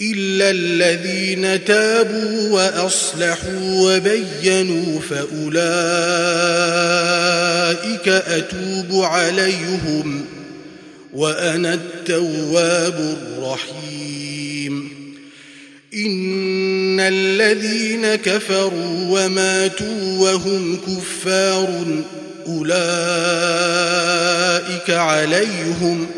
إلا الذين تابوا وأصلحوا وبينوا فأولئك أتوب عليهم وأنا التواب الرحيم. إن الذين كفروا وماتوا وهم كفار أولئك عليهم ۖ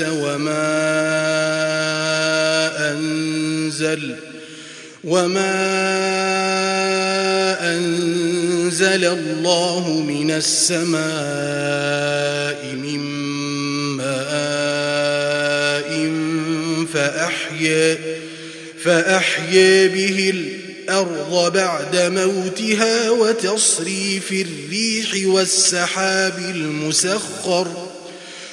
وما أنزل وما أنزل الله من السماء من ماء فأحيا فأحيا به الأرض بعد موتها وتصريف الريح والسحاب المسخر.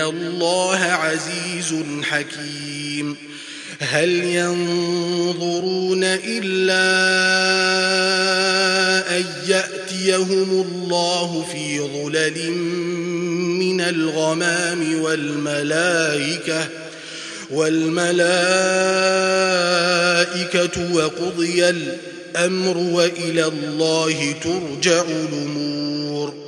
الله عزيز حكيم. هل ينظرون إلا أن يأتيهم الله في ظلل من الغمام والملائكة والملائكة وقضي الأمر وإلى الله ترجع الأمور.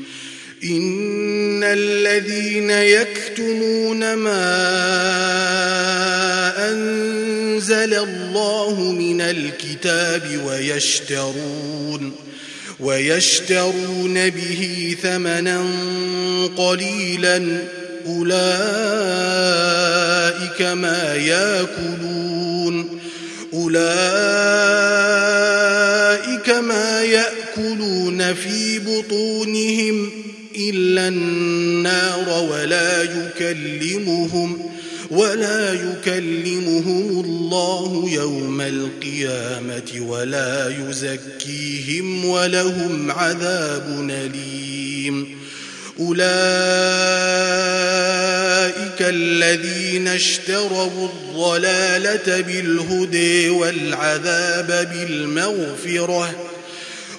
إن الذين يكتمون ما أنزل الله من الكتاب ويشترون ويشترون به ثمنا قليلا أولئك ما ياكلون أولئك ما يأكلون في بطونهم إلا النار ولا يكلمهم ولا يكلمهم الله يوم القيامة ولا يزكيهم ولهم عذاب أليم. أولئك الذين اشتروا الضلالة بالهدى والعذاب بالمغفرة